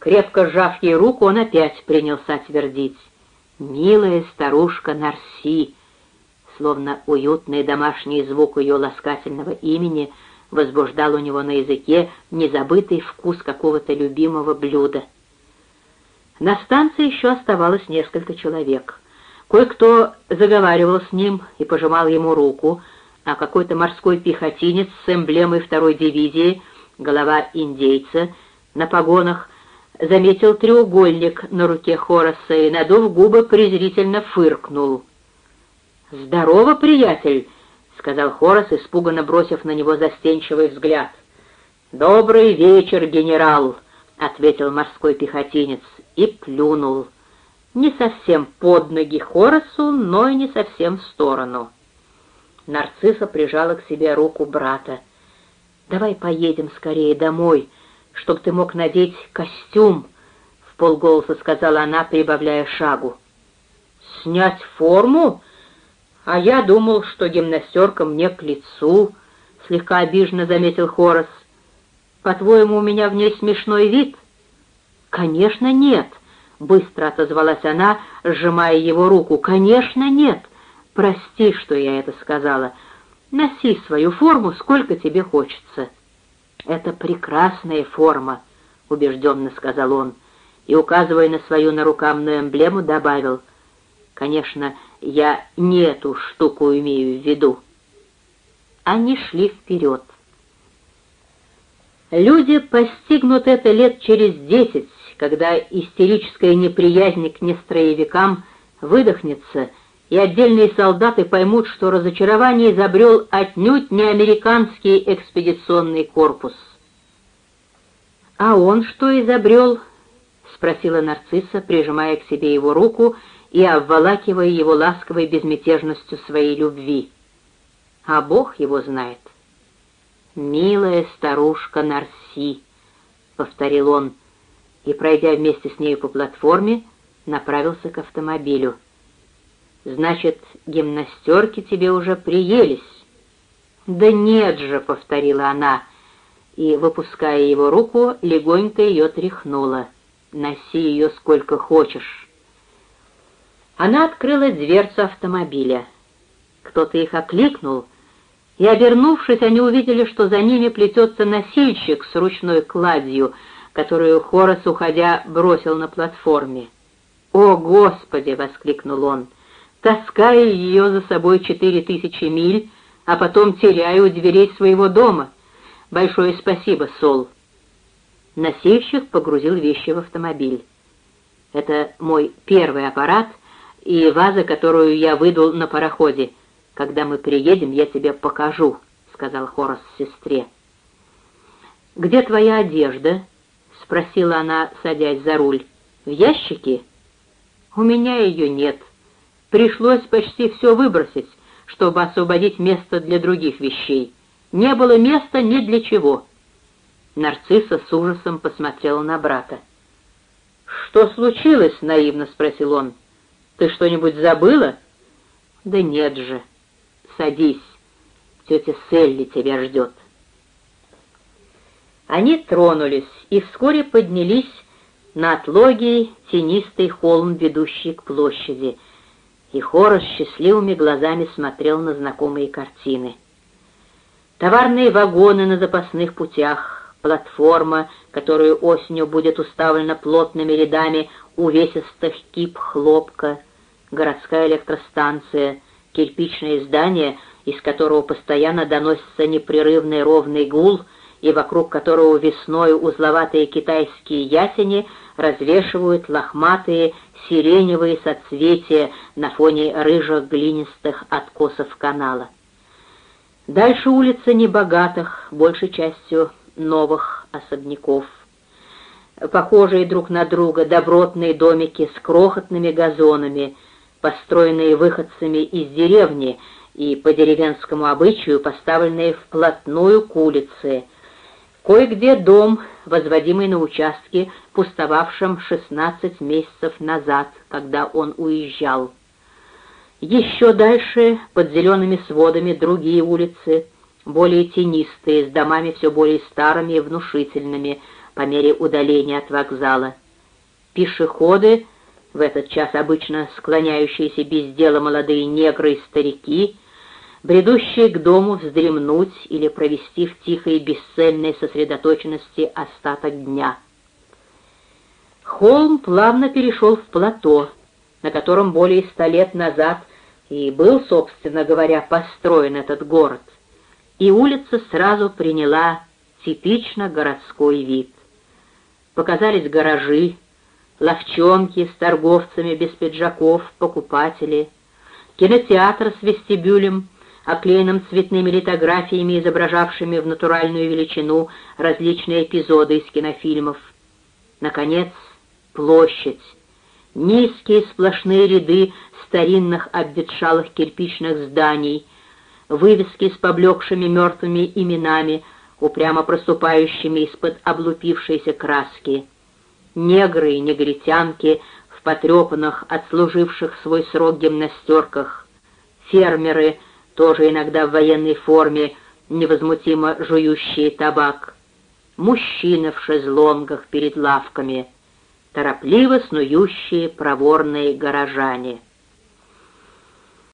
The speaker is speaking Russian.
Крепко сжав ей руку, он опять принялся твердить. «Милая старушка Нарси!» Словно уютный домашний звук ее ласкательного имени возбуждал у него на языке незабытый вкус какого-то любимого блюда. На станции еще оставалось несколько человек. Кое-кто заговаривал с ним и пожимал ему руку, а какой-то морской пехотинец с эмблемой второй дивизии, голова индейца, на погонах, заметил треугольник на руке Хораса и, надув губы, презрительно фыркнул. «Здорово, приятель!» — сказал Хорас, испуганно бросив на него застенчивый взгляд. «Добрый вечер, генерал!» — ответил морской пехотинец и плюнул. Не совсем под ноги Хорасу, но и не совсем в сторону. Нарцисса прижала к себе руку брата. «Давай поедем скорее домой», чтоб ты мог надеть костюм», — в полголоса сказала она, прибавляя шагу. «Снять форму? А я думал, что гимнастерка мне к лицу», — слегка обиженно заметил Хорос. «По-твоему, у меня в ней смешной вид?» «Конечно, нет», — быстро отозвалась она, сжимая его руку. «Конечно, нет. Прости, что я это сказала. Носи свою форму, сколько тебе хочется». «Это прекрасная форма», — убежденно сказал он, и, указывая на свою нарукавную эмблему, добавил, «Конечно, я не эту штуку имею в виду». Они шли вперед. Люди постигнут это лет через десять, когда истерическая неприязнь к нестроевикам выдохнется, и отдельные солдаты поймут, что разочарование изобрел отнюдь не американский экспедиционный корпус. «А он что изобрел?» — спросила нарцисса, прижимая к себе его руку и обволакивая его ласковой безмятежностью своей любви. «А Бог его знает». «Милая старушка Нарси», — повторил он, и, пройдя вместе с нею по платформе, направился к автомобилю. Значит, гимнастерки тебе уже приелись. Да нет же, повторила она, и, выпуская его руку, легонько ее тряхнула. Носи ее сколько хочешь. Она открыла дверцу автомобиля. Кто-то их окликнул, и, обернувшись, они увидели, что за ними плетется носильщик с ручной кладью, которую Хорос, уходя, бросил на платформе. «О, Господи!» — воскликнул он — таская ее за собой четыре тысячи миль, а потом теряя у дверей своего дома. Большое спасибо, Сол. Носильщик погрузил вещи в автомобиль. Это мой первый аппарат и ваза, которую я выдул на пароходе. Когда мы приедем, я тебе покажу, — сказал Хорос сестре. «Где твоя одежда?» — спросила она, садясь за руль. «В ящике?» «У меня ее нет», Пришлось почти все выбросить, чтобы освободить место для других вещей. Не было места ни для чего. Нарцисса с ужасом посмотрела на брата. «Что случилось?» — наивно спросил он. «Ты что-нибудь забыла?» «Да нет же. Садись. Тетя Селли тебя ждет». Они тронулись и вскоре поднялись на отлогий тенистый холм, ведущий к площади — и Хорос счастливыми глазами смотрел на знакомые картины. Товарные вагоны на запасных путях, платформа, которую осенью будет уставлена плотными рядами увесистых кип хлопка, городская электростанция, кирпичное здание, из которого постоянно доносится непрерывный ровный гул, и вокруг которого весной узловатые китайские ясени развешивают лохматые сиреневые соцветия на фоне рыжих глинистых откосов канала. Дальше улица небогатых, большей частью новых особняков. Похожие друг на друга добротные домики с крохотными газонами, построенные выходцами из деревни и по деревенскому обычаю поставленные вплотную к улице — Кое-где дом, возводимый на участке, пустовавшем 16 месяцев назад, когда он уезжал. Еще дальше, под зелеными сводами, другие улицы, более тенистые, с домами все более старыми и внушительными, по мере удаления от вокзала. Пешеходы, в этот час обычно склоняющиеся без дела молодые негры и старики, бредущие к дому вздремнуть или провести в тихой и бесцельной сосредоточенности остаток дня. Холм плавно перешел в плато, на котором более ста лет назад и был, собственно говоря, построен этот город, и улица сразу приняла типично городской вид. Показались гаражи, ловчонки с торговцами без пиджаков, покупатели, кинотеатр с вестибюлем, оклеенным цветными литографиями, изображавшими в натуральную величину различные эпизоды из кинофильмов. Наконец, площадь, низкие сплошные ряды старинных обветшалых кирпичных зданий, вывески с поблекшими мертвыми именами, упрямо проступающими из-под облупившейся краски, негры и негритянки в потрепанных, отслуживших свой срок гимнастерках, фермеры, тоже иногда в военной форме, невозмутимо жующие табак, мужчины в шезлонгах перед лавками — торопливо снующие проворные горожане —